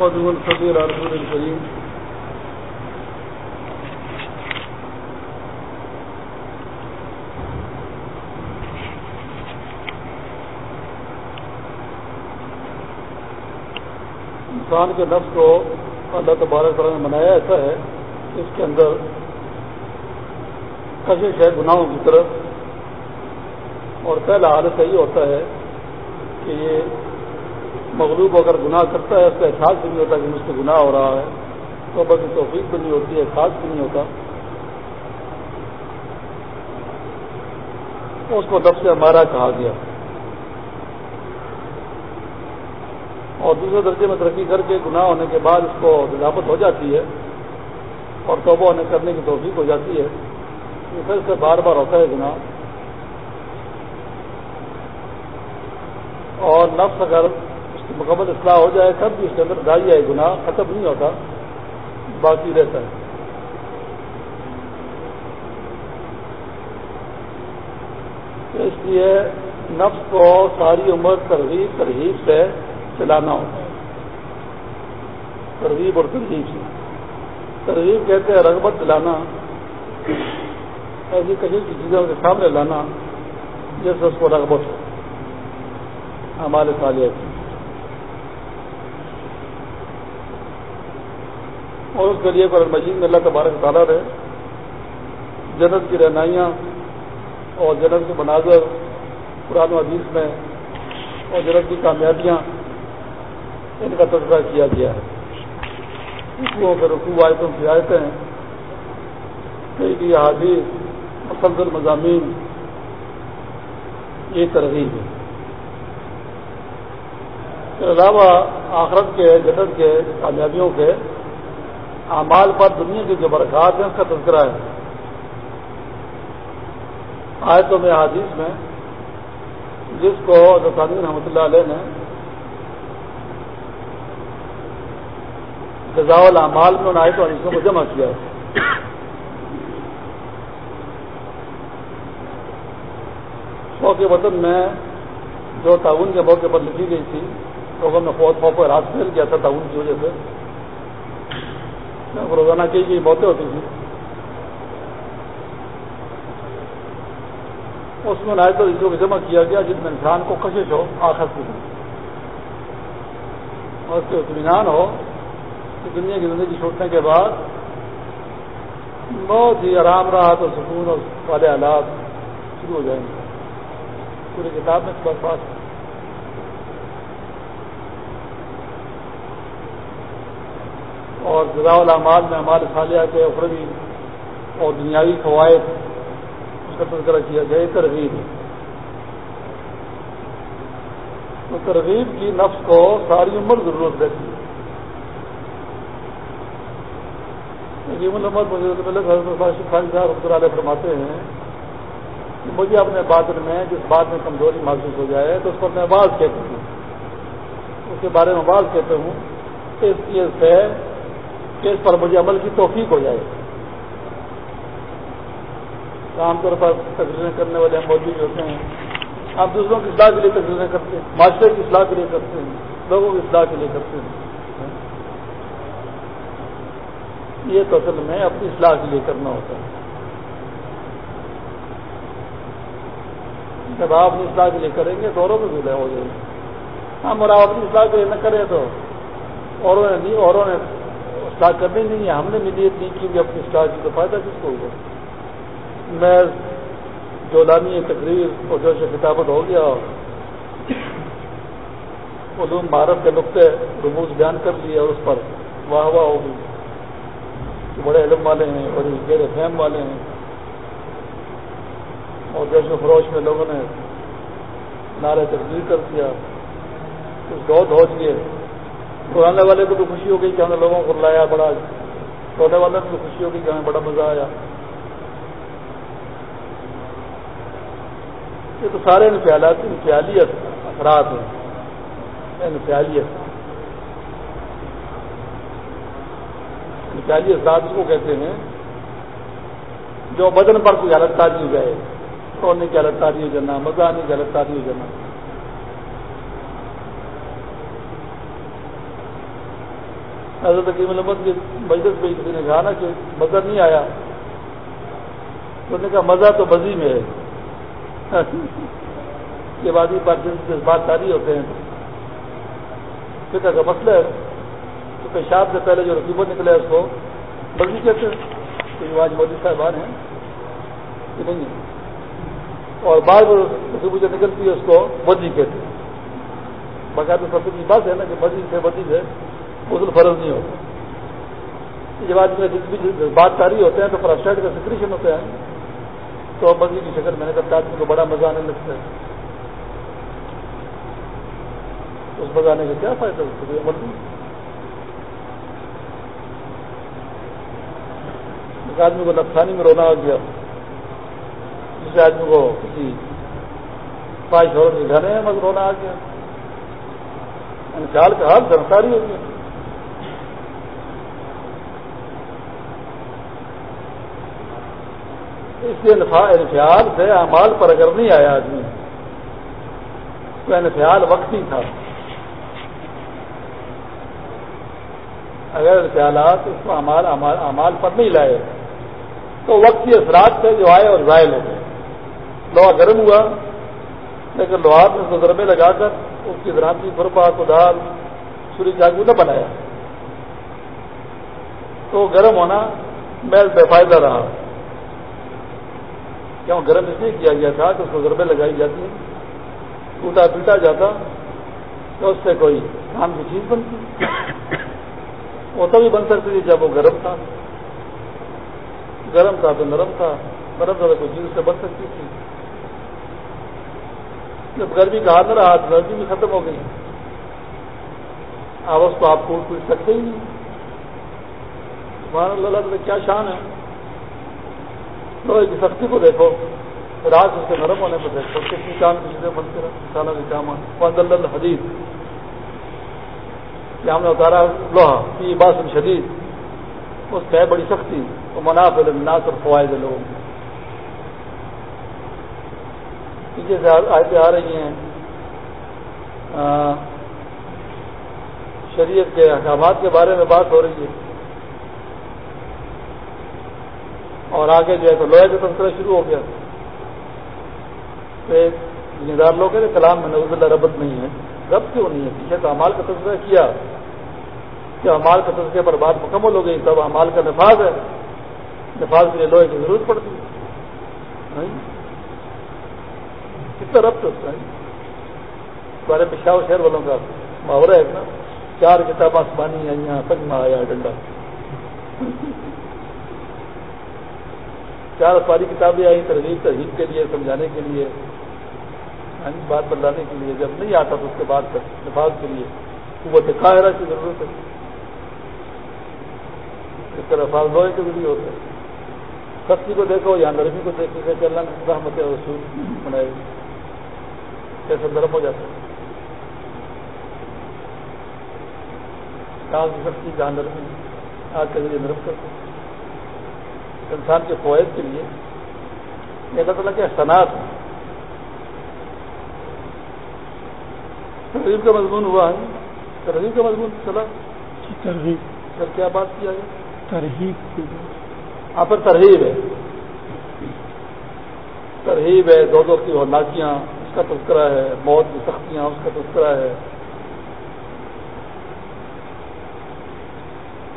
محمد الصبیر رسول الکریم انسان کے نفس کو اللہ تبارک تعالیٰ نے بنایا ایسا ہے کہ اس کے اندر کشش ہے، گناہوں کی طرف۔ اور پہلا حالت یہی ہوتا ہے کہ یہ مغلوب اگر گناہ کرتا ہے، اس کا احساس بھی نہیں ہوتا کہ مجھ سے گناہ ہو رہا ہے۔ تو بس توفیق بھی نہیں ہوتی، احساس بھی نہیں ہوتا۔ اس کو دب سے ہمارا کہا گیا۔ اور دوسرے درجے میں ترقی کر کے گناہ ہونے کے بعد اس کو دلاپت ہو جاتی ہے اور توبہ ہونے کرنے کی توفیق ہو جاتی ہے۔ پھر سے بار بار ہوتا ہے گناہ۔ اور نفس اگر مکمل اصلاح ہو جائے تب بھی اس کے اندر دائی ہے گناہ، ختم نہیں ہوتا، باقی رہتا ہے۔ اس لیے نفس کو ساری عمر ترغیب ترغیب سے چلانا ہوتا ہے۔ ترغیب اور ترغیب سے۔ ترغیب کہتے ہیں رغبت دلانا۔ ایسی کسی کی چیزوں کے سامنے لانا جس سے اس کو رغبت ہو۔ ہمارے سالیہ کی اور اس کے لیے قرآن مجید میں اللہ تبارک تعالیٰ رہے، جنت کی رہنائیاں اور جنت کے مناظر قرآن حدیث میں اور جنت کی کامیابیاں، ان کا تذکرہ کیا گیا ہے۔ رکوؤں کے رکو آیتوں کی آیتیں، کئی بھی حادیث مسلسل مضامین، یہ ترغیب ہے۔ اس کے علاوہ آخرت کے، جنت کے، کامیابیوں کے اعمال پر دنیا کی جو برکات ہیں، اس کا تذکرہ ہے۔ آیتوں میں حادیث میں جس کو رسانی رحمۃ اللہ علیہ نے غذا العمال میں ان آیتوں حدیثوں کو جمع کیا ہے۔ کے وطن میں جو تعاون کے موقع پر لکھی گئی تھی، لوگوں میں فوج خوف رات پھیل گیا تھا تعاون کی وجہ سے۔ روزانہ کئی کئی موتیں ہوتی تھیں۔ اس میں نائب کو جمع کیا گیا جس میں انسان کو کشش ہو آخر کی اور اس کے اطمینان ہو کہ دنیا کی زندگی چھوٹنے کے بعد بہت ہی آرام راحت اور سکون اور والے حالات شروع ہو جائیں گے۔ پوری کتاب میں اس پر پاس اور جزا العمال میں ہمارے سالیہ کے اخروی اور دنیاوی فوائد اس کا تذکرہ کیا گیا ترغیب۔ تو ترغیب کی نفس کو ساری عمر ضرورت رہتی ہے۔ محمد مجھے صاحب علیہ فرماتے ہیں کہ مجھے اپنے باطن میں جس بات میں کمزوری محسوس ہو جائے تو اس پر میں آواز کہتا ہوں۔ اس کے بارے میں آواز کہتا ہوں اس چیز سے کہ اس پر مجھے عمل کی توفیق ہو جائے۔ عام طور پر تقریریں کرنے والے ہم موجود ہوتے ہیں۔ آپ دوسروں کی اصلاح کے لیے تقریریں کرتے ہیں۔ معاشرے کی اصلاح کے لیے کرتے ہیں۔ لوگوں کی اصلاح کے لیے کرتے ہیں۔ یہ تو اصل میں اپنی اصلاح کے لیے کرنا ہوتا ہے۔ جب آپ اپنی اصلاح کے لیے کریں گے تو اوروں میں بھی ہو جائے ہاں، گی ہم اور آپ اپنی اصلاح کے لیے نہ کریں تو اوروں نے نہیں، اوروں نے اصلاح کرنی نہیں ہے ہم نے بھی نیت نہیں کی بھی اپنی اصلاح کی تو فائدہ کس کو ہوگا میں جولانی تقریر اور جو سے کتابت ہو گیا علوم بھارت کے نقطے رموز بیان کر لیے اور اس پر واہ واہ ہوگی بڑے علم والے ہیں بڑی گیر فہم والے ہیں۔ اور جیسے فروش میں لوگوں نے نعرے تقریر کر دیا۔ کچھ بہت ہو چکے۔ پرانے والے کو بھی خوشی ہو گئی کہ ہم نے لوگوں کو لایا بڑا۔ چھوٹے والے کو بھی خوشی ہو گئی کہ ہمیں بڑا مزہ آیا۔ یہ تو سارے انفیالات انفیالیت اثرات ہیں۔ انفیالیت انفیالی اثرات کو کہتے ہیں، جو بدن پر کوئی حالت تاری ہو جائے سونے کی حالت تاری ہو جانا، مزہ آنے کی حالت تاری ہو حضرت حکیم علمت کی مجلس میں کسی نے کہا نا کہ مزہ نہیں آیا۔ تو نے کہا مزہ تو بزی میں ہے۔ یہ وادی پر بات ساری ہوتے ہیں۔ فکر کا مسئلہ ہے۔ تو پیشاب سے پہلے جو رسیبت نکلے اس کو بزی کہتے ہیں۔ تو یہ آج مودی صاحبان ہیں۔ کہ نہیں ہے۔ اور بعض رسیبت جو نکلتی ہے اس کو بدی کہتے ہیں۔ باقاعدہ سب کی بات ہے نا کہ بدی سے بدی سے غسل فرض نہیں ہوتا۔ جب آدمی میں بات کاری ہوتے ہیں تو فرسٹائڈ کا سکریشن ہوتا ہے۔ تو بدی کی شکل میں نے کہا آدمی کو بڑا مزہ آنے لگتا ہے۔ اس مزہ آنے کا کیا فائدہ اس کو عمل نہیں۔ ایک آدمی کو نقصانی میں رونا آ گیا۔ جس آدمی کو کسی پانچ عورت کے گھر میں رونا آ گیا۔ یعنی انکال کا حال سرکاری ہو گیا۔ اس لیے انفیال سے امال پر اگر نہیں آیا آدمی تو انفیال وقتی تھا۔ اگر خیالات اس کو امال امال پر نہیں لائے، تو وقتی اثرات سے جو آئے اور ظاہر ہو گئے۔ لوہا گرم ہوا، لیکن لوہار نے گزرمے لگا کر اس کی درانتی فرپا کدال، سوری، جاگو نہ بنایا۔ تو گرم ہونا محل بے فائدہ رہا۔ کیوں گرم اس لیے کیا گیا تھا کہ اس کو گربے لگائی جاتی ٹوٹا پیٹا جاتا، تو اس سے کوئی کام کی چیز بنتی۔ وہ تبھی بن سکتی تھی جب وہ گرم تھا۔ گرم تھا تو نرم تھا نرم تھا تو کوئی چیز سے بن سکتی تھی۔ جب گرمی کا نہ رہا تو گرمی بھی ختم ہو گئی۔ اب اس کو آپ ٹوٹ پیٹ سکتے ہی نہیں۔ اللہ کیا شان ہے۔ لوہے کی سختی کو دیکھو، رات اس کے نرم ہونے پہ دیکھو کتنی کام کی چیزیں بنتے رہے کے کام فضل حدیث کہ ہم نے اتارا لوہا کی باسم شدید۔ اس ہے بڑی سختی۔ وہ منافع ناس اور فوائد لوگوں پیچھے سے آئے آ رہی ہیں شریعت کے احکامات کے بارے میں بات ہو رہی ہے۔ اور آگے جو ہے تو لوہے کا تذکرہ شروع ہو گیا۔ تو لوگ ہیں، کلام میں نوز اللہ ربت نہیں ہے۔ رب کیوں نہیں ہے؟ پیچھے تو امال کا تذکرہ کیا۔ کہ امال کا تذکرے پر بات مکمل ہو گئی، تب امال کا نفاذ ہے۔ نفاذ کے لیے لوہے کی ضرورت پڑتی۔ ہے کتنا ربط ہوتا ہے۔ تمہارے پشاور شہر والوں کا محاورہ ہے نا۔ چار کتاب آسمانی آئی تک آیا ڈنڈا۔ چار ساری کتابیں آئی ترغیب تہذیب کے لیے، سمجھانے کے لیے یعنی بات بدلانے کے لیے، جب نہیں آتا تو اس کے بعد نفاذ کے لیے۔ قوت قاہرہ کی ضرورت ہے۔ اس طرح فاض لوہے کے ذریعے ہوتے۔ سختی کو دیکھو یا نرمی کو دیکھنے سے چلنا رحمت رسول بنائے۔ کیسے نرم ہو جاتا ہے۔ کی سختی، جہاں نرمی آگ کے ذریعے نرم کرتے انسان کے فوائد کے لیے اللہ تعالیٰ کے احسانات ترغیب کا مضمون ہوا ہے۔ ترغیب کا مضمون چلا۔ جی، ترغیب۔ سر کیا بات کیا گیا ترغیب آپ پر ترغیب ہے۔ ترغیب ہے دو دو کی ہولناکیاں اس کا تذکرہ ہے موت کی سختیاں اس کا تذکرہ ہے۔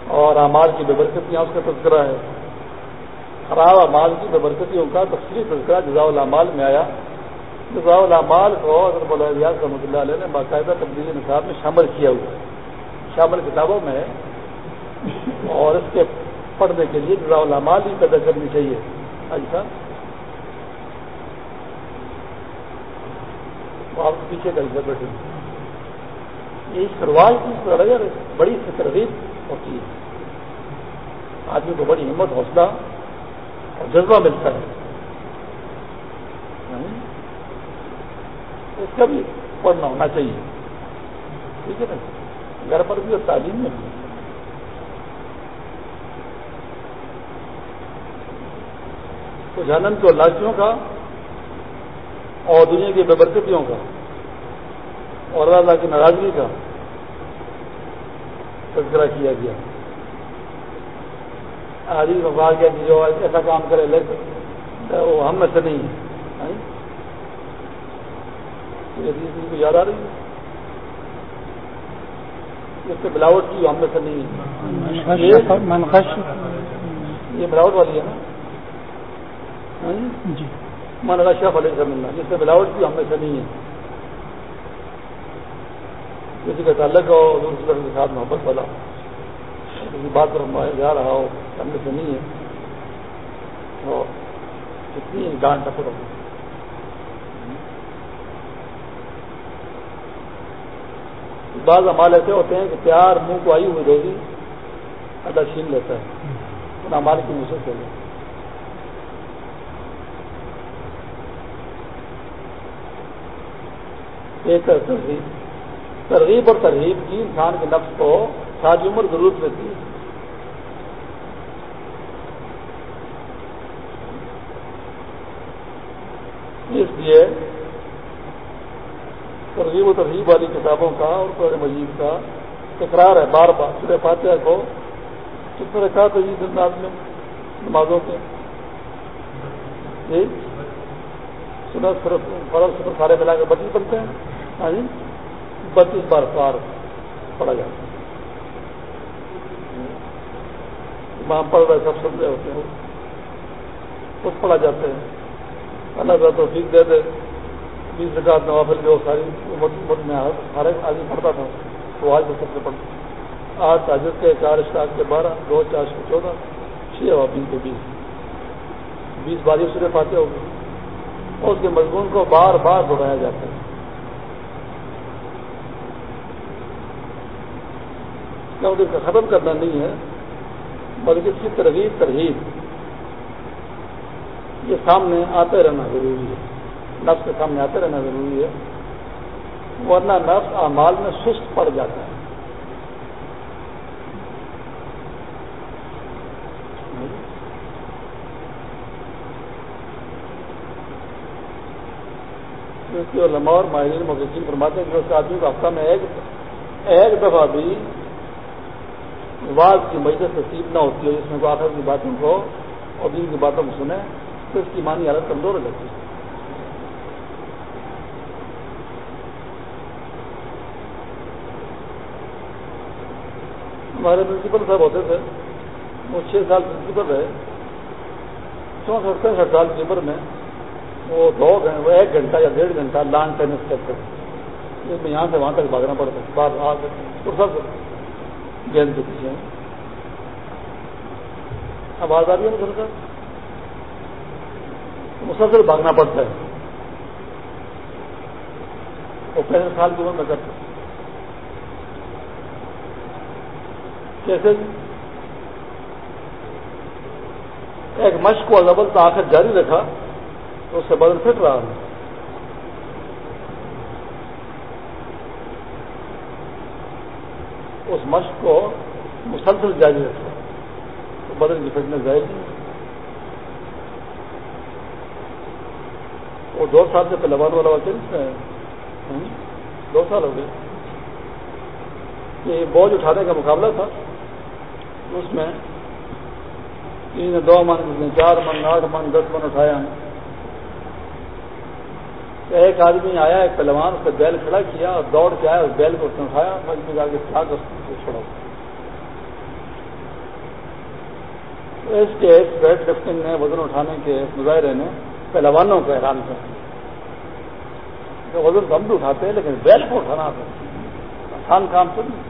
اور امال کی بے برکتیاں اس کا تذکرہ ہے۔ خراب امال کی ببرکتیوں کا تفصیلی تذکرہ جزا العمال میں آیا۔ جزا العمال کو اگر ریاض رحمۃ اللہ علیہ نے باقاعدہ تبدیلی نصاب میں شامل کیا ہوا ہے۔ شامل کتابوں میں اور اس کے پڑھنے کے لیے جزا العمال ہی پیدا کرنی چاہیے۔ ایسا آپ پیچھے کا حصہ بیٹھے۔ یہ شروعات کی بڑی ترغیب ہوتی ہے۔ آدمی کو بڑی ہمت، حوصلہ جذبہ ملتا ہے۔ یعنی اس کا بھی پڑھنا ہونا چاہیے۔ ٹھیک ہے نا؟ گھر پر بھی اور تعلیم میں بھی۔ تو جانن کو لاچیوں کا اور دنیا کی بےبرکتیوں کا اور اللہ کی ناراضگی کا تذکرہ کیا گیا۔ آدمی کہا گیا کہ جو ایسا کام کرے لیکن وہ ہم میں سے نہیں ہے۔ کو یاد آ رہی ہے؟ اس سے ملاوٹ کی ہم میں سے نہیں ہے۔ یہ ملاوٹ والی ہے نا؟ من شرف علیہ ملنا جس سے ملاوٹ کی ہم میں سے نہیں ہے۔ کسی کا تعلق ہو دوسرے کے ساتھ محبت والا کسی بات پر جا رہا ہو ہم میں سے نہیں ہے۔ اور کتنی ڈانٹ ٹپڑ ہوگی بعض امال ایسے ہوتے ہیں کہ پیار منہ کو آئی ہوئی روزی اللہ چھین لیتا ہے۔ ان امال کی منہ سے چلے ایک ترغیب ترغیب اور ترغیب کی انسان کے نفس کو ساری عمر ضرورت رہتی ہے اس لیے ترغیب و ترغیب والی کتابوں کا اور قرآن مجید کا تکرار ہے بار بار، سورہ فاتحہ کو کس طرح کہا تجیز انداز میں نمازوں کے؟ جی؟ سنا صرف، فرض صرف سارے ملا کے بتیس بنتے ہیں؟ ہاں جی؟ بتیس بار پار پڑھا جاتا ہے۔ وہاں پڑھ رہے سب سن رہے ہوتے ہیں۔ خود پڑھا جاتے ہیں۔ اللہ تعالیٰ توفیق دے دے۔ بیس رکعت نوافل جو ساری عمر میں ہر ایک آدمی پڑھتا تھا۔ تو آج تو سب سے پڑھتا آج تاجر کے چار اسٹاک کے بارہ، دو چار سو چودہ، چھ ہوا بیس کے بیس۔ بیس باری سورے پاتے ہو گئے اور اس کے مضمون کو بار بار دہرایا جاتا ہے۔ کیونکہ اس کا ختم کرنا نہیں ہے، بلکہ اس کی ترغیب ترغیب۔ یہ سامنے آتے رہنا ضروری ہے۔ نفس کے سامنے آتے رہنا ضروری ہے۔ ورنہ نفس اعمال میں سست پڑ جاتا ہے۔ علماء اور ماہرین محسوس فرماتے ہیں کہ اس آدمی کو ہفتہ میں ایک ایک دفعہ بھی واضح کی مجلس نصیب نہ ہوتی ہے، جس میں وہ آخر کی باتوں کو اور دن کی باتوں کو سنیں۔ تو اس کی مانی حالت کمزور ہو جاتی ہے۔ ہمارے پرنسپل صاحب ہوتے تھے، وہ چھ سال پرنسپل رہے۔ چونسٹھ پینسٹھ سال کی عمر میں وہ دو وہ ایک گھنٹہ یا ڈیڑھ گھنٹہ لان ٹینس کرتے تھے۔ جس میں یہاں سے وہاں تک بھاگنا پڑتا ہے بار آ تو سب گیند کے پیچھے۔ آواز آ رہی ہے نا سر مسلسل بھاگنا پڑتا ہے۔ وہ پینسٹھ سال کی عمر میں کرتے کیسے ایک مشق کو زبر آخر جاری رکھا، تو اس سے بدل پھٹ رہا ہے۔ اس مشق کو مسلسل جاری رکھا، تو بدل کی فٹنس جائے گی وہ دو سال سے پہلوان والا وکیل دو سال ہو گئے۔ یہ بوجھ اٹھانے کا مقابلہ تھا۔ اس میں تین دو من اس نے چار من آٹھ من دس من اٹھایا۔ ایک آدمی آیا ایک پہلوان اس نے بیل کھڑا کیا اور دوڑ کے آیا اس بیل کو اس نے اٹھایا۔ میں جا کے چھوڑا اس کے ویٹ لفٹنگ نے وزن اٹھانے کے مظاہرے نے پہلوانوں کو حیران کر وزن تو ہم بھی اٹھاتے ہیں، لیکن بیل کو اٹھانا آسان کام تو نہیں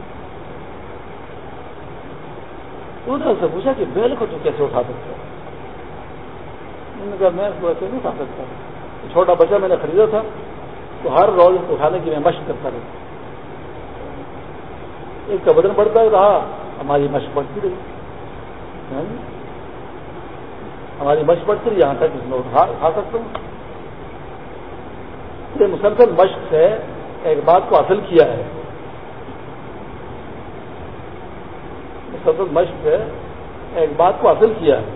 انہوں نے اس سے پوچھا کہ بیل کو تو کیسے اٹھا سکتا انہوں نے کہا، میں اس کو ایسے نہیں اٹھا سکتا۔ چھوٹا بچہ میں نے خریدا تھا، تو ہر روز اس کو اٹھانے کی میں مشق کرتا رہتا۔ ایک کا بدن بڑھتا ہی رہا، ہماری مشق بڑھتی رہی۔ ہماری مشق بڑھتی رہی یہاں تک اس میں اٹھا اٹھا سکتا ہوں۔ یہ مسلسل مشق سے ایک بات کو حاصل کیا ہے۔ مسلسل مشق سے ایک بات کو حاصل کیا ہے۔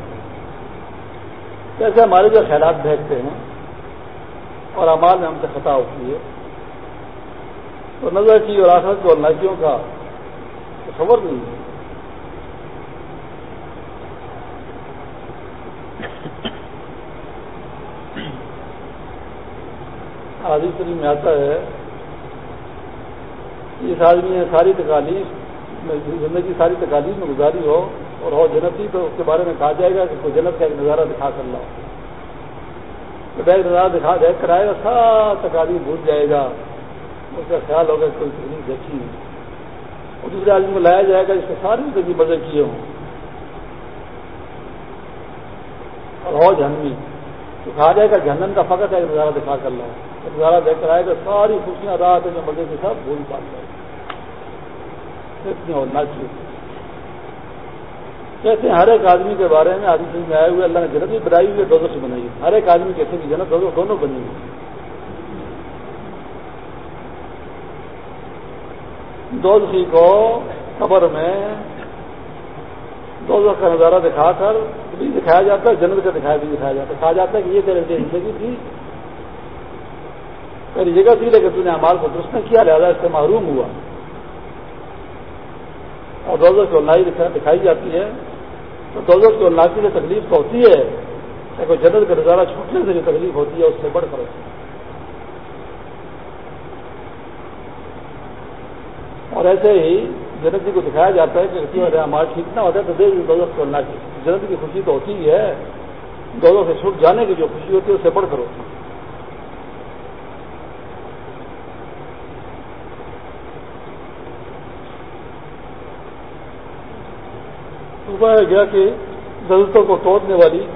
جیسے ہمارے جو خیالات بھیجتے ہیں، اور امال میں ہم سے خطا ہوتی ہے، تو نظر کی اور آخرت اور ناکیوں کا تصور نہیں ہے۔ آدھی شریف میں آتا ہے اس آدمی نے ساری تکالیف زندگی ساری تکالیف میں گزاری ہو اور ہو جنتی تو اس کے بارے میں کہا جائے گا کہ کوئی جنت کا ایک نظارہ دکھا کر لاؤ۔ تو ایک نظارہ دکھا دیکھ کر آئے گا، سارا تکالیف بھول جائے گا۔ اس کا خیال ہوگا کوئی تکلیف دیکھی اور دوسرے آدمی کو لایا جائے گا جس کو ساری زندگی مزے کیے ہوں۔ اور ہو جہنمی۔ تو کہا جائے گا جہنم کا فقط ایک نظارہ دکھا کر لاؤ۔ نظارہ دیکھ کر آئے گا ساری خوشیاں رات ہے جو مزے کے ساتھ بھول پا جائے اتنی ہونا چاہیے کہتے ہیں ہر ایک آدمی کے بارے میں آدمی سمجھ میں آئے ہوئے اللہ نے جنت بھی بنائی ہوئی ہے دونوں سے بنائی ہے ہر ایک آدمی کہتے ہیں کہ جنت دونوں دونوں بنی ہوئی دو کو قبر میں دو کا نظارہ دکھا کر، بھی دکھایا جاتا ہے، جنت کا دکھایا بھی دکھایا جاتا ہے کہا جاتا ہے کہ یہ تیرے زندگی تھی میری جگہ تھی لیکن تو نے امال کو درست نہیں کیا، لہٰذا اس سے محروم ہوا۔ اور دوزوں کی اللہ دکھائی جاتی ہے۔ تو دوزوں کی اللہ کی تکلیف تو ہوتی ہے لیکن جنت کا نظارہ چھوٹنے سے جو تکلیف ہوتی ہے، اس سے بڑھ کر۔ ہوتی ہے اور ایسے ہی جنت جی کو دکھایا جاتا ہے کہ ہمارا ٹھیک نہ ہوتا ہے تو دیکھ دولت کو اللہ کی۔ جنت کی خوشی تو ہوتی ہی ہے۔ دونوں سے چھوٹ جانے کی جو خوشی ہوتی ہے، اس سے بڑھ کر ہوتی ہے۔ صبح گیا کہ ضرورتوں کو توڑنے والی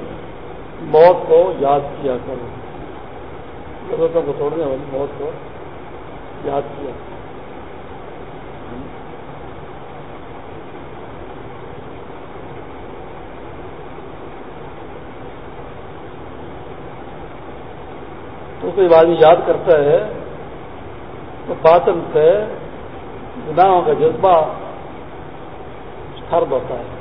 موت کو یاد کیا کرو۔ ضرورتوں کو توڑنے والی موت کو یاد کیا۔ تو کوئی آدمی یاد کرتا ہے تو باطن سے گناہوں کا جذبہ فرد ہوتا ہے۔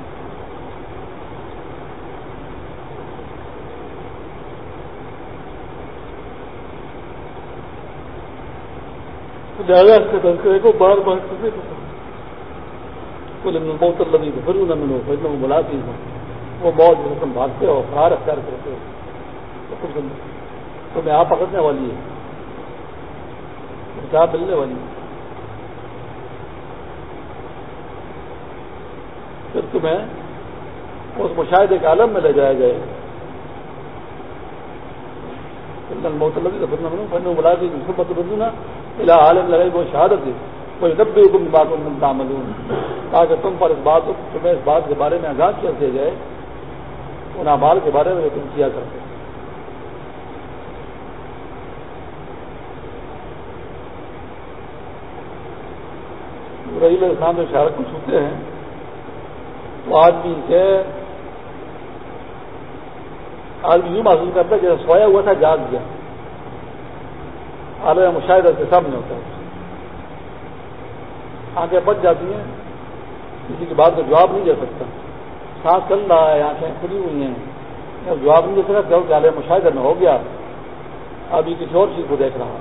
لہٰذا اس کے تذکرے کو بار بار کرتے کل بہت لگی تو پھر نہ ملو پھر میں ملاقی ہوں وہ بہت جس تم بھاگتے ہو کار اختیار کرتے ہو تمہیں آپ پکڑنے والی ہے کیا ملنے والی ہے پھر تمہیں اس مشاہدے کے عالم میں لے جایا جائے۔ بہت لگی تو پھر میں ملاقی خبت بندو نا۔ الہ عالم لگائی وہ شہادت ہے کوئی نبے حکم بات تعمل تاکہ تم پر اس بات تمہیں اس بات کے بارے میں آگاہ کیا دیا جائے، ان اعمال کے بارے میں تم کیا کرتے رحیل اسلام میں شہرت کو چھوتے ہیں تو آدمی کے آدمی یوں محسوس کرتا ہے جیسے سویا ہوا تھا، جاگ گیا۔ عالم مشاہدہ کے سامنے ہوتا ہے۔ آنکھیں بچ جاتی ہیں، کسی کی بات کا جواب نہیں دے سکتا۔ سانس چل رہا ہے، آنکھیں کھلی ہوئی ہیں۔ جب جواب نہیں دے سکتا کہو کہ عالم مشاہدہ میں ہو گیا۔ اب یہ کسی اور چیز کو دیکھ رہا ہے۔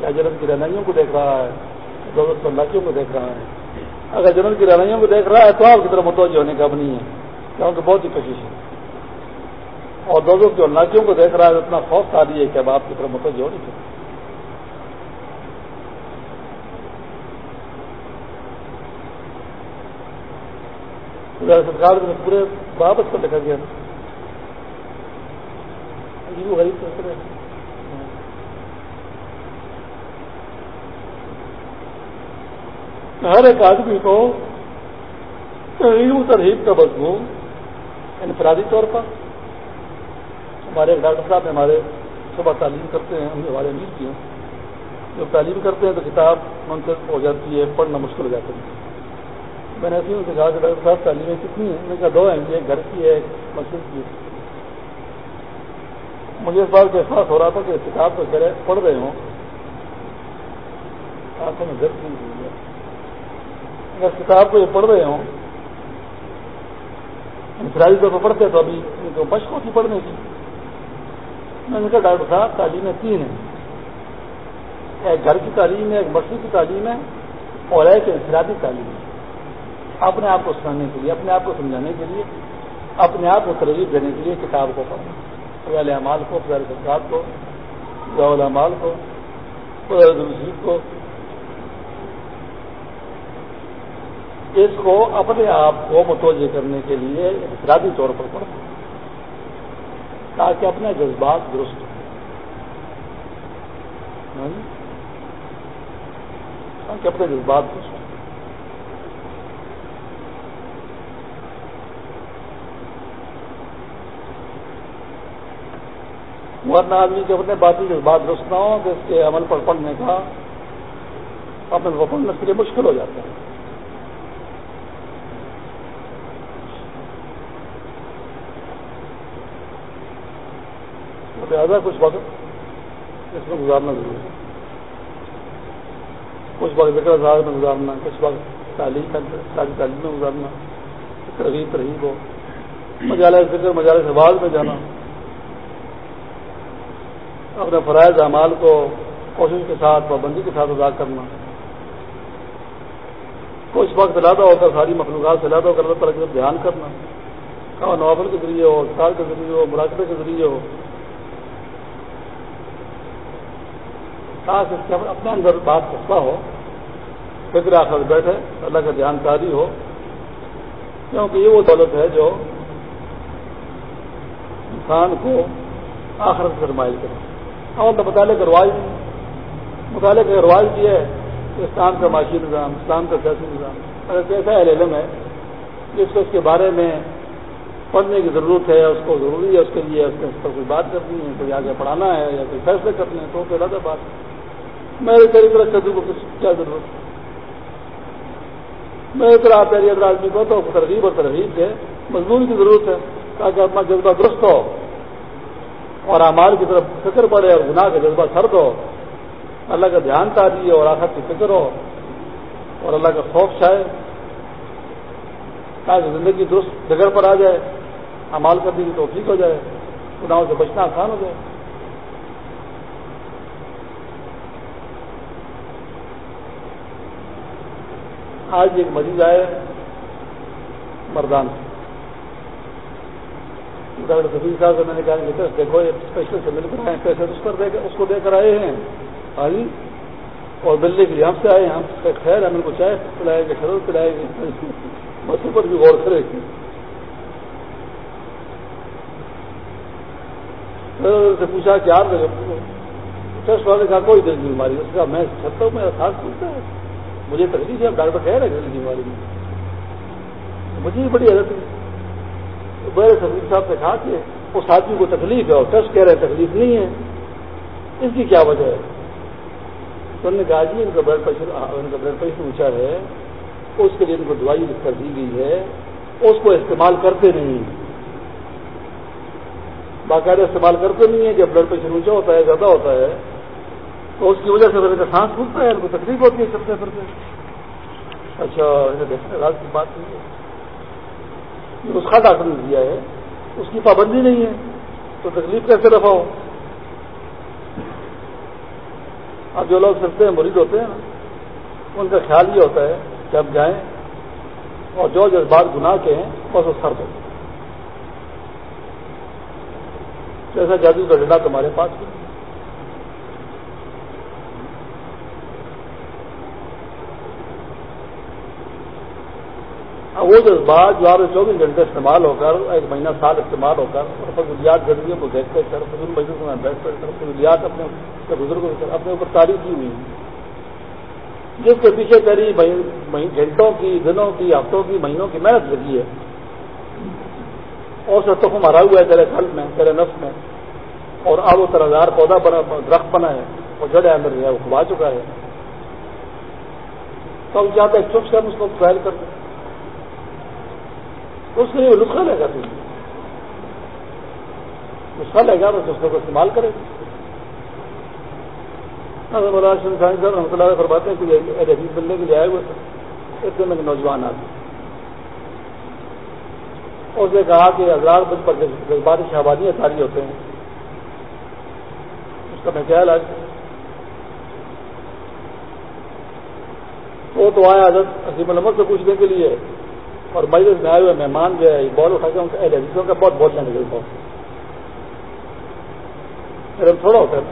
یا جنم کی رہنائیوں کو دیکھ رہا ہے، دولت پر کو دیکھ رہا ہے۔ اگر جنم کی رہنائیوں کو دیکھ رہا ہے تو آپ کی طرف متوجہ ہونے کا اب نہیں ہے، کیونکہ بہت ہی کوشش ہے۔ اور دوستوں کی ناچیوں کو دیکھ رہا ہے، اتنا خوف آ رہی ہے کہ اب آپ کی طرف متوجہ ہو نہیں سکتے۔ سرکار نے پورے واپس پر لکھا گیا۔ غریب ہر ایک آدمی کو ترغیب ترہیب کا مضمون انفرادی طور پر۔ ہمارے ڈاکٹر صاحب نے ہمارے صبح تعلیم کرتے ہیں، ہم نے ہمارے امیر کی جب تعلیم کرتے ہیں تو کتاب منتخب ہو جاتی ہے، پڑھنا مشکل ہو جاتا ہے۔ میں نے ایسی ان سے کہا کہ ڈاکٹر صاحب، تعلیمیں کتنی ہیں؟ میں کہا، دو ہیں، ایک گھر کی ہے، ایک مسجد کی مجھے اس بات کا احساس ہو رہا تھا کہ کتاب کو گھر پڑھ رہے ہوں۔ آنکھوں میں درد نہیں ہوئی اگر کتاب کو یہ پڑھ رہے ہوں انفرادی طور پر پڑھتے تو ابھی ان کو مشق ہوتی پڑھنے کی۔ میں نے کہا، ڈاکٹر صاحب تعلیمیں تین ہیں۔ ایک گھر کی تعلیم ہے، ایک مسجد کی تعلیم ہے، اور ایک انفرادی تعلیم ہے۔ اپنے آپ کو سنانے کے لیے، اپنے آپ کو سمجھانے کے لیے، اپنے آپ کو ترغیب دینے کے لیے کتاب کو پڑھنا فضال اعمال کو فضال سرکار کو ضاء اعمال کو فضال کو۔ اس کو اپنے آپ کو متوجہ کرنے کے لیے انفرادی طور پر پڑھنا تاکہ اپنے جذبات درست ہوں۔ ہاں جی؟ تاکہ اپنے جذبات درست ہوں۔ ورنہ آدمی کے اپنے باقی جذبات درست نہ ہو تو اس کے عمل پر پڑھنے کا اپنے کو پڑھنے کے لیے مشکل ہو جاتا ہے۔ لہٰذا کچھ وقت اس میں گزارنا ضروری ہے۔ کچھ وقت ذکر اظہار میں گزارنا۔ کچھ وقت تعلیم تعلیم میں گزارنا۔ ترغیب ترغیب ہو۔ مجالے ذکر مجالے سے بعد میں جانا۔ اپنے فرائض، اعمال کو کوشش کے ساتھ، پابندی کے ساتھ ادا کرنا۔ کچھ وقت لادہ ہوتا ساری مخلوقات سے لادہ کر اللہ تعالیٰ دھیان کرنا۔ اور نوابل کے ذریعے ہو سال کے ذریعے ہو، مراقبے کے ذریعے ہو۔ خاص اس کے اپنے اندر بات کرتا ہو، فکر آخر بیٹھے، اللہ کا دھیان کاری ہو۔ کیونکہ یہ وہ دولت ہے جو انسان کو آخرت سے سرمایہ کرے۔ اور تو مطالعے کا رواج مطالعے کا رواج بھی ہے اسلام کا معاشی نظام، اسلام کا سیاسی نظام اگر ایسا علم ہے جس کو اس کے بارے میں پڑھنے کی ضرورت ہے، اس کو ضروری ہے، اس کے لیے اس اس پر کوئی بات کرنی ہے، کوئی آگے پڑھانا ہے یا کوئی فیصلے کرنے ہیں، تو پھر الگ بات۔ ہے میرے طریقے طرح کدو کو کیا ضرورت ہے؟ میرے طرح پیری ادر آدمی کو تو ترغیب اور ترغیب کے مضمون کی ضرورت ہے تاکہ اپنا جذبہ درست ہو اور امال کی طرف فکر پڑے اور گناہ کا جذبہ سرد ہو، اللہ کا دھیان تاری ہو اور آخر کی فکر ہو اور اللہ کا خوف چاہے تاکہ زندگی درست جگہ پر آ جائے امال کرنے کی توفیق ہو جائے، گناہوں سے بچنا آسان ہو جائے۔ آج ایک مریض آئے مردان ڈاکٹر سفیر صاحب سے میں نے کہا کہ دیکھو، یہ اسپیشل سے مل کر آئے پیسے اس پر دے اس کو دے کر آئے ہیں۔ ہاں جی اور ملنے کے لیے ہم سے آئے ہم خیر، ہم ان کو چائے پلائے گے شرط پلائے گے مسئلے پر بھی غور کرے۔ گی سے پوچھا کہ آپ ٹیسٹ والے کا کوئی دل کی بیماری۔ اس کا میں چھتا ہوں میرا ساتھ پوچھتا ہے۔ مجھے تکلیف ہے ڈاکٹر کہہ رہے دل کی بیماری میں مجھے بھی بڑی حیرت ہے میرے سبیر صاحب نے کہا کہ اس آدمی کو تکلیف ہے اور ٹیسٹ کہہ رہے تکلیف نہیں ہے۔ اس کی کیا وجہ ہے؟ تو انہوں نے کہا جی ان کا بلڈ پریشر ان کا بلڈ پریشر اونچا ہے۔ اس کے لیے ان کو دوائی لکھ کر دی گئی ہے۔ اس کو استعمال کرتے نہیں۔ باقاعدہ استعمال کرتے نہیں ہے، جب بلڈ پریشر اونچا ہوتا ہے، زیادہ ہوتا ہے۔ تو اس کی وجہ سے کا سانس پھولتا ہے ان کو تکلیف ہوتی ہے چلتے پھرتے۔ اچھا دیکھنے کی بات نہیں ہے۔ اس کا ڈاکٹر نے دیا ہے، اس کی پابندی نہیں ہے۔ تو تکلیف کیسے رفا ہو؟ اب جو لوگ سلتے ہیں مریض ہوتے ہیں نا، ان کا خیال یہ ہوتا ہے کہ اب جائیں اور جو جذبات گناہ کے ہیں، بس وہ سر دو ایسا جادو کا ڈنڈا تمہارے پاس بھی وہ جذبات جو آپ چوبیس گھنٹے استعمال ہو کر، ایک مہینہ سال استعمال ہو کر، اور فضولیات زندگیوں کو دیکھتے کر فضول مجلس میں بیٹھ کر فضولیات اپنے بزرگوں اپنے اوپر تاریخ کی ہوئی جس کے پیچھے تیری گھنٹوں کی، دنوں کی، ہفتوں کی، مہینوں کی محنت لگی ہے۔ اور سے تخم ہرا ہوا ہے تیرے قلب میں، تیرے نفس میں۔ اور اب وہ ترزار پودا بنا، درخت بنا ہے، اور جڑے اندر جو ہے وہ کھبا چکا ہے۔ تو اب جاتا ہے چپ سے ہم اس کو ظاہر کر دیں اس کے لیے نسخہ لے گا تم نسخہ لے گا، بس اس کو استعمال کرے گا۔ رحمۃ اللہ فرماتے ہیں کہ حدیث ملنے کے لیے آئے ہوئے تھے۔ اتنے میں نوجوان آدمی۔ اس نے کہا کہ ہزار بج پر جذباتی شہبادیاں تاری ہوتے ہیں۔ اس کا میں کیا علاج وہ تو آیا حضرت عظیم المد سے پوچھنے کے لیے۔ اور مجلس میں آئے ہوئے مہمان جو ہے، بال اٹھا کے ان کا حدیثوں کا بہت بولنے لگے بہت۔ پھر ہم تھوڑا ہوتا ہے۔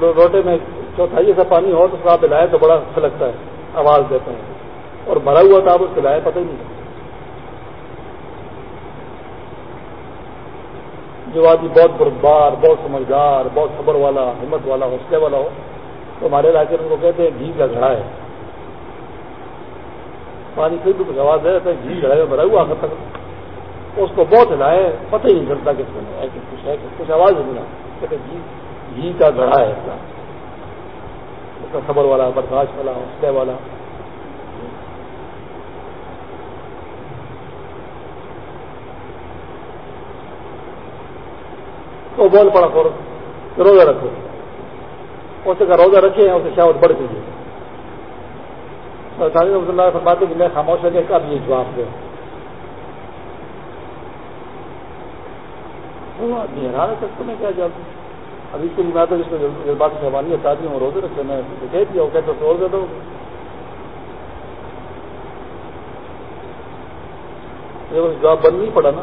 روٹے میں چوتھائی ایسا پانی ہو تو آپ لائے تو بڑا اچھا لگتا ہے، آواز دیتے ہیں۔ اور بھرا ہوا تھا آپ اس کو لائے پتہ ہی نہیں۔ جو آدمی بہت بردبار، بہت سمجھدار، بہت صبر والا، ہمت والا حوصلے والا ہو، تو ہمارے علاقے میں ان کو کہتے ہیں، گھی کا گھڑا ہے۔ پانی سے بھی کچھ آواز ہے گھی گھڑے میں بھرا ہوا آخر تک۔ اس کو بہت ہلائے پتہ ہی نہیں چلتا کس میں۔ کچھ ہے، کچھ آواز ہی نہیں کہتے گھی کا گھڑا ہے اس کا صبر والا، برداشت والا حوصلے والا۔ تو بول پڑا فور روزہ رکھو۔ اسے کا روزہ رکھے ہیں اسے شاوت بڑھ دیجیے رحمۃ اللہ سے بات ہے کہ میں خاموش رکھے کب یہ جواب دے آدمی حیران ہے سکتے میں کیا جب ابھی کے لیے میں تو جس کو جذبات کی حوانی آتی ہوں روزے رکھے میں کہہ دیا، وہ کہتے تو دے دو۔ جواب بند نہیں پڑا نا۔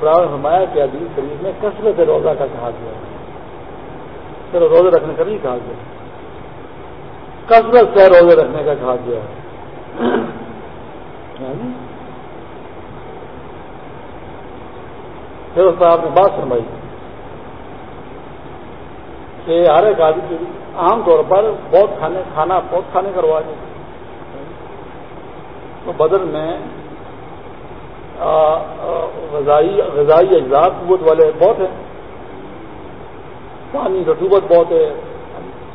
برابر فرمایا کہ عزیز شریف میں کثرت روزہ کا کہا گیا چلو روزے رکھنے کا نہیں کہا گیا۔ کثرت سے روزے رکھنے کا کہا گیا۔ پھر اس آپ نے بات سنوائی کہ ہر ایک آدمی عام طور پر بہت کھانے، کھانا، بہت کھانے کا رواج تو بدن میں غذائی غذائی اجزاء قوت والے بہت ہیں۔ پانی رسوبت بہت ہے۔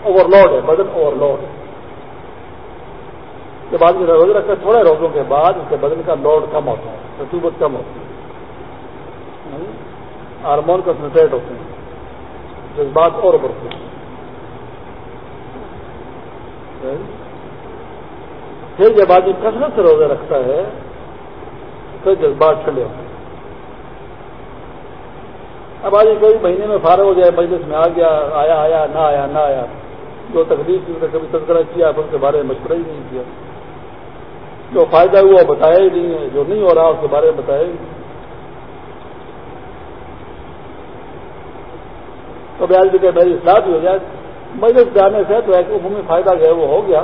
اوور لوڈ ہے بدن اوور لوڈ ہے۔ کے بعد میں روزے رکھتے تھوڑے روزوں کے بعد اس کے بدن کا لوڈ کم ہوتا ہے رسوبت کم ہوتی ہے۔ ہارمون کنسنٹریٹ ہوتے ہیں، جذبات اور بڑھتے ہیں۔ پھر جب آدمی کثرت سے روزے رکھتا ہے، تو جذبات ٹھنڈے ہوتے ہیں۔ اب آج کوئی مہینے میں فارغ ہو جائے مجلس میں آ گیا، آیا آیا، نہ آیا نہ آیا۔ جو تکلیف کبھی تذکرہ کیا ان کے بارے میں مشورہ ہی نہیں کیا۔ جو فائدہ ہوا وہ بتایا ہی نہیں ہے، جو نہیں ہو رہا اس کے بارے میں بتایا ہی نہیں۔ تو بیاج بھی کہ میری اصلاح بھی ہو جائے۔ مجلس جانے سے تو ایک عمومی فائدہ جو ہے وہ ہو گیا۔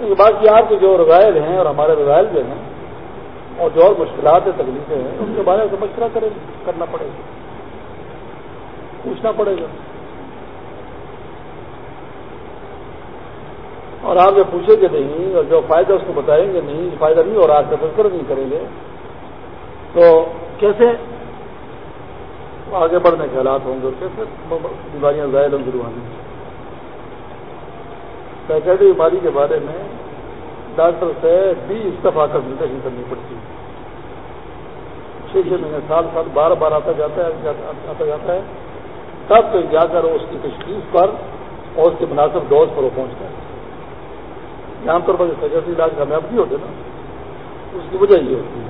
باقی آپ کے جو رضائل ہیں اور ہمارے رضائل جو ہیں، اور جو اور مشکلات ہیں، تکلیفیں ہیں، ان کے بارے میں مشورہ کرے کرنا پڑے گا۔ پوچھنا پڑے گا۔ اور آپ جب پوچھیں گے نہیں، اور جو فائدہ اس کو بتائیں گے نہیں، فائدہ نہیں ہو رہا آپ کا تذکر نہیں کریں گے۔ تو کیسے آگے بڑھنے کے حالات ہوں گے کیسے بیماریاں ظاہر ہوں گروانی پیکیٹری بیماری کے بارے میں ڈاکٹر سے بیس دفعہ کنسلٹیشن کرنی پڑتی ہے۔ چھ چھ مہینے، سال سال بار بار آتا جاتا ہے آتا جاتا ہے۔ تب جا کر اس کی تشخیص پر اور اس کے مناسب ڈوز پر وہ پہنچتا ہے۔ عام طور پر جو علاج کامیاب نہیں ہوتے نا، اس کی وجہ یہ ہوتی ہے۔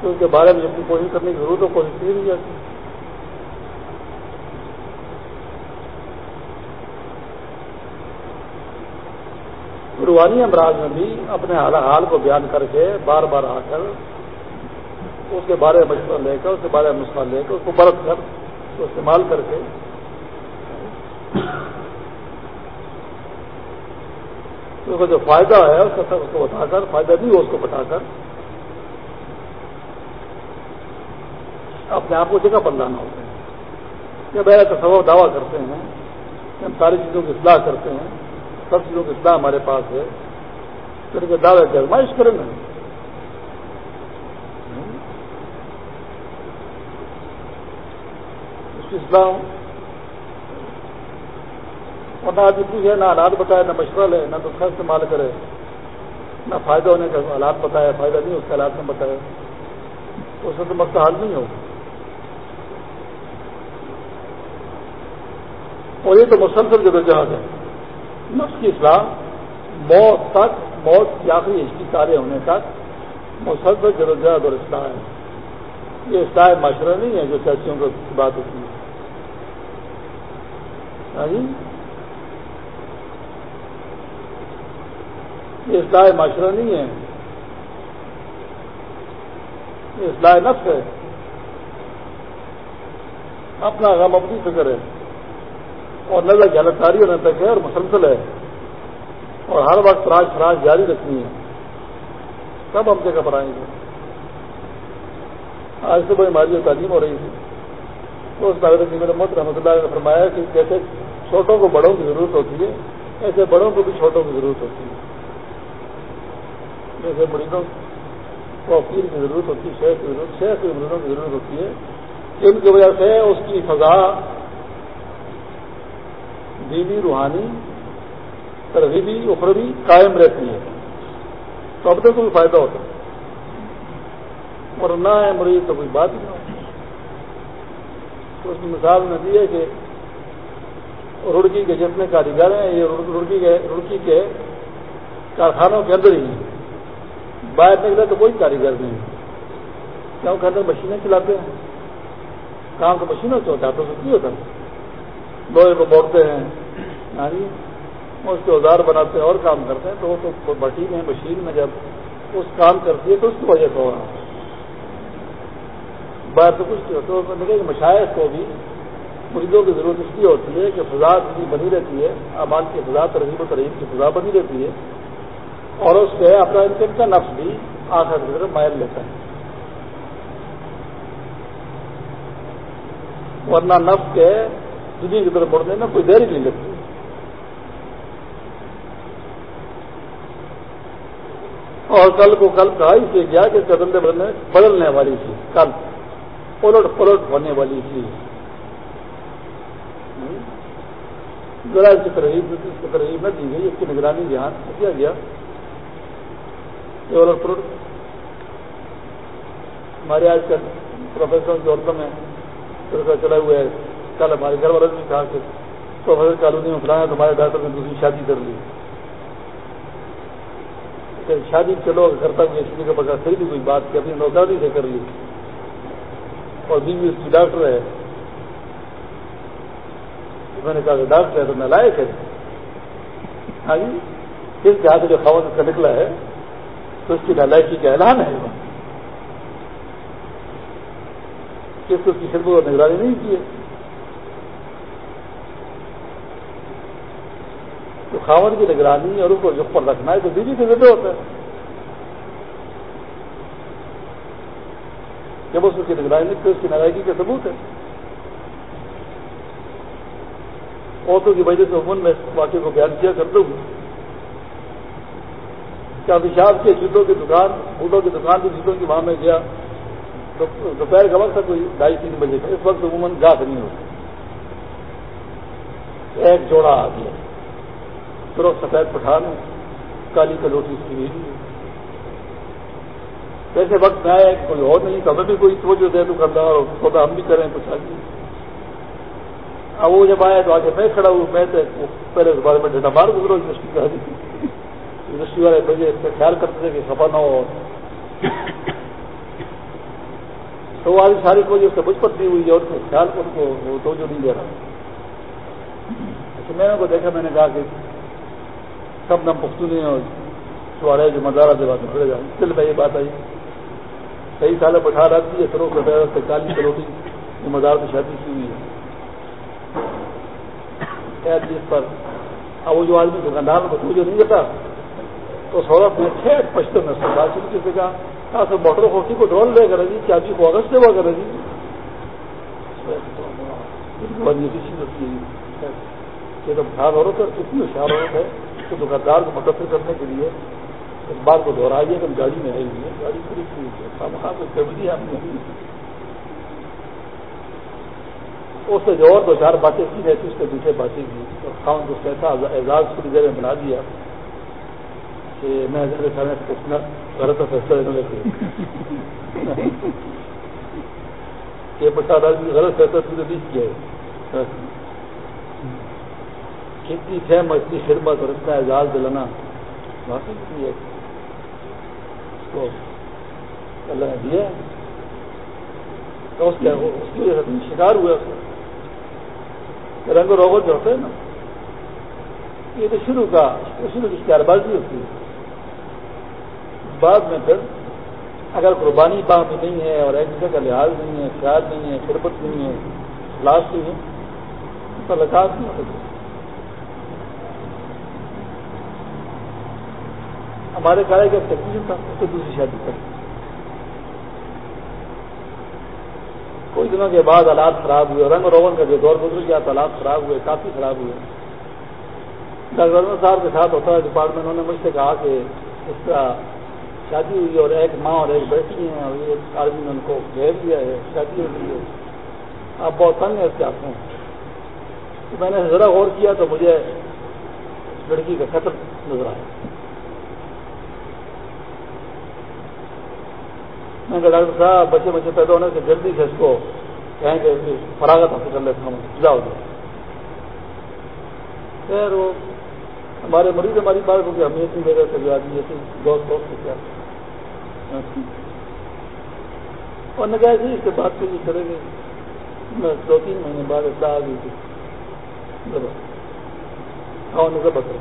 تو اس کے بارے میں جب کوشش کرنے کی ضرورت ہو کوشش کی نہیں جاتی۔ روحانی امراض میں بھی اپنے حال کو بیان کر کے بار بار آ کر اس کے بارے میں مشورہ لے کر، اس کے بارے میں نسخہ لے کر، اس کو برت کر اس کو استعمال کر کے اس جو فائدہ ہے اس کا اس کو بتا کر، فائدہ نہیں ہو اس کو بتا کر۔ اپنے آپ کو جگہ پر لانا ہوتا ہے۔ جب ایسا تصور دعویٰ کرتے ہیں ہم ساری چیزوں کی اصلاح کرتے ہیں، سب چیزوں کی اصلاح ہمارے پاس ہے، پھر کے دعوے کی ازمائش کریں گے۔ اس کی اصلاح اور نہ آدمی پوچھے نہ حالات بتائے، نہ مشورہ لے، نہ تو استعمال کرے۔ نہ فائدہ ہونے کا حالات بتایا فائدہ نہیں، اس کے حالات میں بتایا تو اس سے تو مسئلہ حل نہیں ہوگا اور یہ تو مسلسل جدوجہد ہے۔ نفس کی اصلاح، موت تک، موت کی آخری اس کی تارے ہونے تک مسلسل جدوجہد اور اصلاح ہے۔ یہ اصلاح معاشرہ نہیں ہے جو چرچیوں کی بات ہوتی ہے ہاں جی یہ اصلاح معاشرہ نہیں ہے۔ یہ اصلاح نفس ہے۔ اپنا غم اپنی فکر ہے۔ اور نظر جانکاری ہونے تک ہے اور مسلسل ہے۔ اور ہر وقت فراج فراج جاری رکھنی ہے۔ سب ہم جگہ پر آئیں گے۔ آج صبح ہماری تعلیم ہو رہی تھی۔ تو اس ناگر میرے مت رحمۃ اللہ نے فرمایا کہ جیسے چھوٹوں کو بڑوں کی ضرورت ہوتی ہے، ایسے بڑوں کو بھی چھوٹوں کی ضرورت ہوتی ہے۔ جیسے مریضوں کو اپیل کی ضرورت ہوتی ہے، شہر کی ضرورت، شہر کی مریضوں کی ضرورت ہوتی ہے ان کی وجہ سے اس کی فضا، دینی، روحانی، ترغیبی، اخروی قائم رہتی ہے۔ تو اب تک کوئی فائدہ ہوتا ہے۔ اور نہ ہے مریض تو کوئی بات ہی نہ ہوتی تو اس کی مثال میں دی ہے کہ رڑکی کے جتنے کاریگر ہیں، یہ رڑکی کے رڑکی کے کارخانوں کے اندر ہی ہیں۔ باہر نکلے تو کوئی کاریگر نہیں کیوں کہ اندر مشینیں چلاتے ہیں۔ کام تو مشینوں سے ہوتا ہے تو کی ہوتا۔ ہے لوہے کو موڑتے ہیں۔ ہاں جی، اس کے اوزار بناتے ہیں اور کام کرتے ہیں۔ تو وہ تو بٹی میں مشین میں جب اس کام کرتی ہے تو اس کی وجہ سے ہو رہا ہے۔ باہر تو کچھ نہیں ہوتا تو مشاعر کو بھی مریضوں کی ضرورت اس لیے ہوتی ہے کہ فضا بنی رہتی ہے۔ امان کی فضا ترغیب و ترغیب کی فضا بنی رہتی ہے۔ اور اس سے اپنا انکم کا نفس بھی آخر کی طرف مائل لیتا ہے۔ ورنہ نفس کے دنیا کی طرف مڑنے میں کوئی دیر ہی نہیں لگتی۔ اور کل کو کل کہا ہی سے گیا کہ بدلنے بدلنے بدلنے والی تھی۔ کل پلٹ پلٹ ہونے والی تھی۔ ذرا اس کی ترغیب اس کی ترغیب نہ دی گئی، اس کی نگرانی دھیان کیا گیا۔ یہ الٹ ہمارے آج کل پروفیسر کی عورتوں میں چلا ہوا ہے کل ہمارے گھر والوں نے کہا کہ پروفیسر کالونی میں فلانا تمہارے ڈاکٹر نے دوسری شادی کر لی۔ شادی چلو کرتا ہوں اس کا پکا صحیح بھی کوئی بات کہ اپنی نوکری سے کر لی۔ اور بیوی اس کی ڈاکٹر ہے۔ میں نے کہا کہ ڈاکٹر ہے تو میں لائق ہے۔ ہاں جی کس کے ہاتھ جو خاون کا نکلا ہے۔ تو اس کی نالائکی کا اعلان ہے؟ کس کو اس کی خدمت اور نگرانی نہیں کی ہے؟ تو خاون کی نگرانی اور اس کو جب پر رکھنا ہے تو بیوی کے ذمہ ہوتا ہے۔ جب اس کی نگرانی تو اس کی نالائکی کا ثبوت ہے۔ عورتوں کی وجہ سے عموماً میں واقعے کو بیان کیا کرتا ہوں کیا وشال کے جوتوں کی دکان بوٹوں کی دکان کی جوتوں کی وہاں میں گیا۔ دوپہر کا وقت تھا، کوئی ڈھائی تین بجے کا اس وقت عموماً گاہک نہیں ہوتی۔ ایک جوڑا آ گیا۔ پھر سفید پٹھان، کالی کلوٹی اس کی نہیں ویسے وقت میں آیا، کوئی اور نہیں، تو ہمیں بھی کوئی توجہ دے دکاندار اور سودا ہم بھی کریں کچھ آگے اب وہ جب آیا تو آگے میں کھڑا ہوں، میں تو پہلے اس بارے میں ڈیٹا مار گزرو یونیورسٹی کا یونیورسٹی والے مجھے اس کا خیال کرتے تھے کہ خفا نہ ہو تو وہ آج ساری کو اس سے مجھ پر ہوئی ہے اور اس خیال ان کو وہ توجہ نہیں دے رہا اچھا میں نے کو دیکھا میں نے کہا کہ سب نم پختونی اور سوارے جو مزارہ دے بات کھڑے جائیں دل میں یہ بات آئی کئی سال بٹھا رکھتی ہے سرو کا کالی کروٹی یہ مزار کی شادی کی ہوئی ہے جس پر اب وہ جو آدمی دکاندار کو توجہ نہیں دیتا تو سورت میں چھ پچھتے میں سرکار شروع کسی کا کہا سر موٹر ہوتی کو ڈرول لے کر جی چابی کو اگست دے کر جی یہ تو بھار عورت ہے کتنی ہوشیار عورت ہے تو دکاندار کو متاثر کرنے کے لیے اس بات کو دوہرائیے کہ ہم گاڑی میں آئی ہوئی ہے گاڑی پوری ہوئی ہے۔ کبھی آپ نے اس سے جو اور دو چار باتیں کی رہتی اس کے پیچھے باتیں کی۔ اور خان کو ایسا اعزاز پوری جگہ بنا دیا۔ کہ میں اتنا غلط فیصلہ لینے لگے کہ پرساد آدمی غلط فیصلہ پورے نہیں کیا ہے۔ کتنی فہم اتنی خدمت اور اتنا اعزاز دلانا واقعی کتنی ہے۔ اس کو اللہ نے دیا تو اس کے اس کی وجہ سے شکار ہوا اس رنگ روغن جو ہوتے ہیں نا، یہ تو شروع کا شروع کی اشتہار بازی ہوتی ہے۔ بعد میں پھر اگر قربانی پاک نہیں ہے اور ایک دوسرے کا لحاظ نہیں ہے، خیال نہیں ہے، شربت نہیں ہے خلاف نہیں ہے تو لگاس نہیں ہوتا ہمارے کارے کا تکلیف تھا، اس دوسری شادی کر۔ کچھ دنوں کے بعد حالات خراب ہوئے، رنگ روغن کا جو دور گزر گیا تو حالات خراب ہوئے، کافی خراب ہوئے۔ ڈاکٹر صاحب کے ساتھ ہوتا ہے، ڈپارٹمنٹ انہوں نے مجھ سے کہا کہ اس طرح شادی ہوئی اور ایک ماں اور ایک بیٹی ہیں اور یہ آدمی نے ان کو گھیر دیا ہے، شادی ہو گئی ہے۔ آپ بہت تنگ ہیں اس کے ہاتھوں۔ تو میں نے ذرا غور کیا تو مجھے لڑکی کا خطر نظر آیا۔ میں کہا، ڈاکٹر صاحب، بچے بچے پیدا ہونے سے جلدی سے اس کو کہیں کہ فراغت حاصل کر لیتے ہم جدا ہو جائے۔ خیر وہ ہمارے مریض ہماری بات ہوگی ہم یہ جگہ سے جو آدمی یہ دوست دوست کیا اور نہ کہا جی اس سے بات یہ کریں گے۔ میں دو تین مہینے بعد اطلاع آ گئی تھی۔ ہاں نظر بتا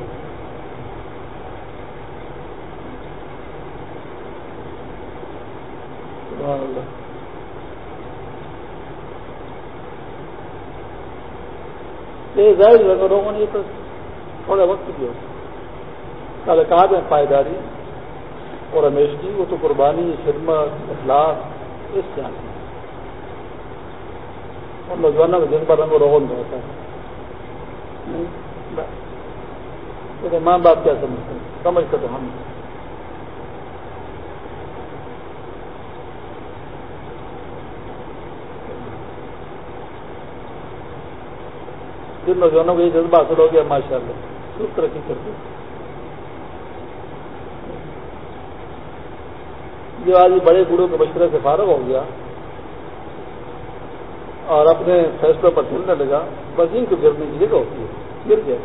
ظاہر لوگوں نے تو تھوڑا وقت دیا تعلقات میں پائیداری۔ اور ہمیشگی جی، وہ تو قربانی، خدمت، اخلاق، اس سے آتی ہے اور نوجوانوں کا جن پر رنگ و روغن میں ہوتا ہے۔ ماں باپ کیا سمجھتے ہیں؟ سمجھتے تو ہم۔ جن نوجوانوں کو یہ جذبہ حاصل ہو گیا ماشاء اللہ خوب ترقی کرتے ہیں۔ جو آج بڑے بوڑھوں کے مشورے سے فارغ ہو گیا اور اپنے فیصلوں پر چلنے لگا، بس ان کو گرنے کی جگہ ہوتی ہے، گر گیا۔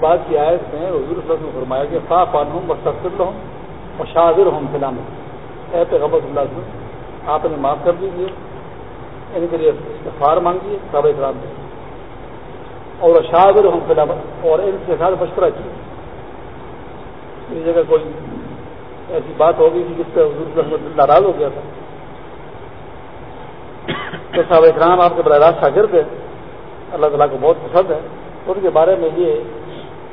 بات کی آیت میں حضور صلی اللہ نے فرمایا کہ فا پان ہوں بس تفصیل ہوں اور شاہر ہوں فلام اے پیغمبر صلی اللہ علیہ آپ نے معاف کر دیجیے ان کے لیے استفار مانگیے، صحابہ اکرام سے۔ اور شاہر ہوں فلام اور ان کے ساتھ مشورہ کیے اس جگہ کوئی ایسی بات ہوگی کہ جس سے حضور اللہ ناراض ہو گیا تھا۔ تو صاحب اکرام آپ کے براہ راست شاگرد ہے اللہ تعالیٰ کو بہت پسند ہے۔ ان کے بارے میں یہ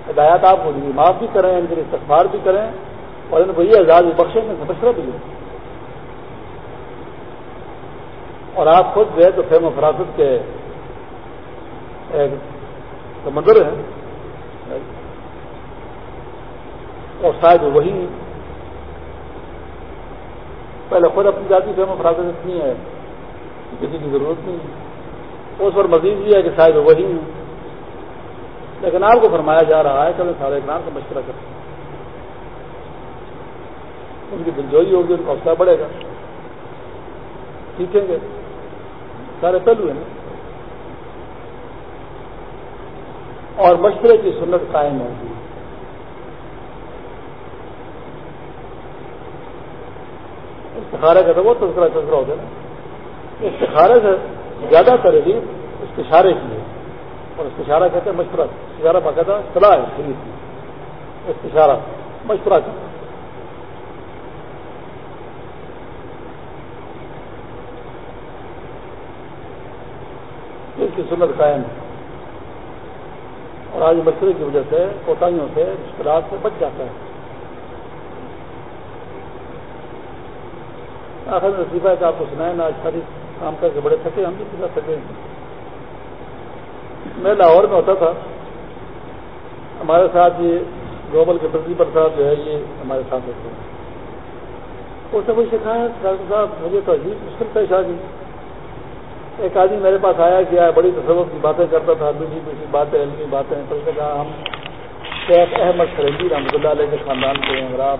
ہدایات آپ کو معاف بھی کریں، ان کے لیے استغفار بھی کریں اور ان کو یہ اعزاز بخشیں ان سے بھی لیں۔ اور آپ خود جو ہے تو فیم و فراست کے ایک سمندر ہیں۔ اور شاید وہی پہلے خود اپنی ذاتی فیم و فراست اتنی ہے کسی کی ضرورت نہیں۔ ہے اس پر مزید یہ ہے کہ شاید وہی۔ ہیں لیکن آپ کو فرمایا جا رہا ہے کہ میں سارے اقرام کا مشورہ کرتا ہوں ان کی دلجوئی ہوگی، ان کا حوصلہ بڑھے گا۔ سیکھیں گے۔ سارے پہلو ہیں۔ اور مشورے کی سنت قائم ہوگی۔ استخارے کا تو وہ تذکرہ تذکرہ ہوتا ہے نا۔ استخارے سے زیادہ ترغیب استشارے کی ہے۔ اور استشارہ کہتے ہیں مشورہ۔ استشارہ باقاعدہ صلاح ہے، شریف استشارہ، مشورہ کرتا اس کی سنت قائم۔ ہے اور آج مشورے کی وجہ سے کوتاہیوں سے مشکلات سے بچ جاتا ہے۔ آخر نصیبہ ہے کہ آپ کو سنائے نا آج ساری کام کر کے بڑے تھکے ہم بھی کتنا تھکے میں لاہور میں ہوتا تھا۔ ہمارے ساتھ یہ گلوبل کے پرنسپل صاحب جو ہے، یہ ہمارے ساتھ ہوتے ہیں۔ اس نے مجھ سے کہا ڈاکٹر صاحب، مجھے تو عجیب مشکل پیش آ گئی۔ ایک آدمی میرے پاس آیا کیا بڑی تصور کی باتیں کرتا تھا دوسری دوسری باتیں، علمی باتیں۔ تو اس نے کہا، ہم شیخ احمد فرنگی رحمۃ اللہ علیہ کے خاندان کے ہیں، اور آپ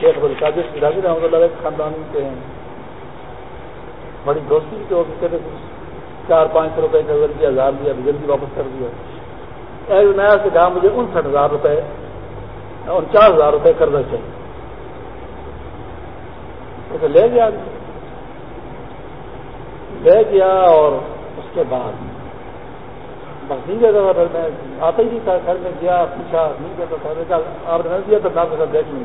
شیخ ابوالقادر رحمۃ اللہ علیہ کے خاندان کے ہیں۔ بڑی دوستی کے کہتے چار پانچ سو روپئے کا دیا ہزار دیا جلدی واپس کر دیا۔ ایک نیا سے کہا مجھے انسٹھ ہزار روپئے انچاس ہزار روپئے قرضہ چاہیے۔ تو لے گیا۔ لے گیا اور اس کے بعد بس نہیں دیتا تھا میں آتا ہی نہیں تھا۔ گھر میں گیا، پوچھا، نہیں دیتا تھا۔ دیکھا آپ نے دیا تو آپ کے ساتھ دیکھ لیں۔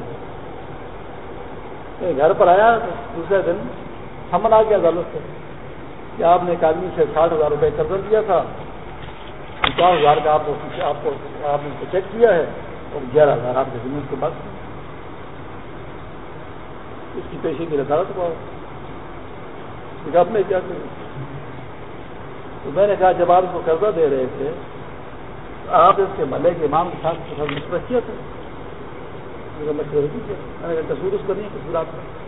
گے گھر پر آیا دوسرے دن سمن آ گیا ضرورت سے کہ آپ نے ایک آدمی سے ساٹھ ہزار روپئے قرض دیا تھا۔ پچاس ہزار کا آپ کو آپ کو آپ نے چیک کیا ہے۔ اور گیارہ ہزار آپ کے زمین کے بعد اس کی پیشے کی رضاوت کو آپ نے کیا کریں تو میں نے کہا، جب آپ کو قرضہ دے رہے تھے، آپ اس کے ملے کے امام کے ساتھ مشورہ کیا تھا۔ مشورہ کیا؟ میں نے کہا کسور اس کا نہیں کسور آپ کا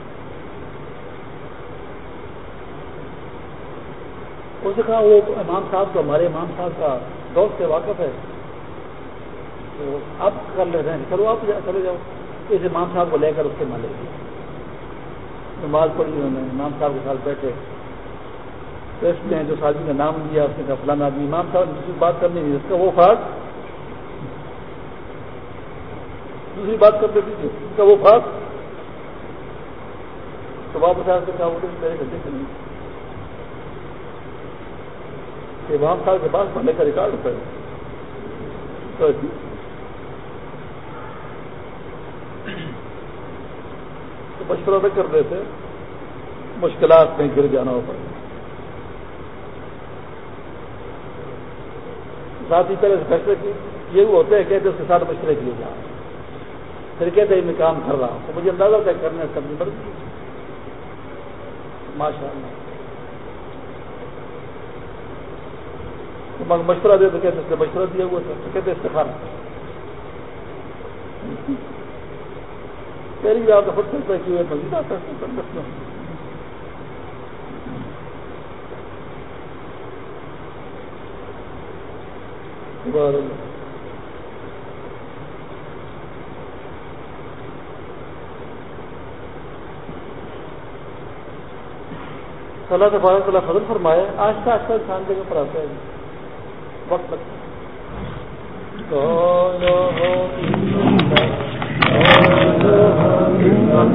اس نے کہا، وہ امام صاحب تو ہمارے امام صاحب کا دوست سے واقف ہے۔ تو آپ کر لے رہے ہیں۔ چلو، آپ چلے جاؤ۔ اس امام صاحب کو لے کر اس کے مالے نماز پڑھی انہوں نے، امام صاحب کے ساتھ بیٹھے۔ ٹیسٹ میں جو شادی کا نام لیا اس نے کہا فلانا آدمی، امام صاحب دوسری بات کرنی ہے اس کا وہ فرق دوسری بات کر دیتی تھی۔ اس کا وہ فرق تو واپس آ کے کہا، وہ میرے گھنٹے سے نہیں امام صاحب کے پاس پڑھنے کا ریکارڈ ہوتا ہے۔ تو جی۔ مشورہ نہ کر دیتے مشکلات میں گر جانا ہوتا ہے۔ ساتھ ہی طرح سے فیصلے کی یہ ہوتے ہیں کہتے اس کے ساتھ مشورے کیے جا پھر کہتے ہیں میں کام کر رہا ہوں۔ تو مجھے اندازہ طے کرنے سے اپنی مرضی ماشاء اللہ مشورہ دے تو کہتے اس نے مشورہ دیا ہوا تھا، تو کہتے استفادہ پہلی بار تو خود فیصلہ کیے مزید آتا ہے اللہ۔ تبارک تعالیٰ فضل فرمائے آہستہ آہستہ انسان جگہ پر آتا ہے۔ وقت لگتا ہے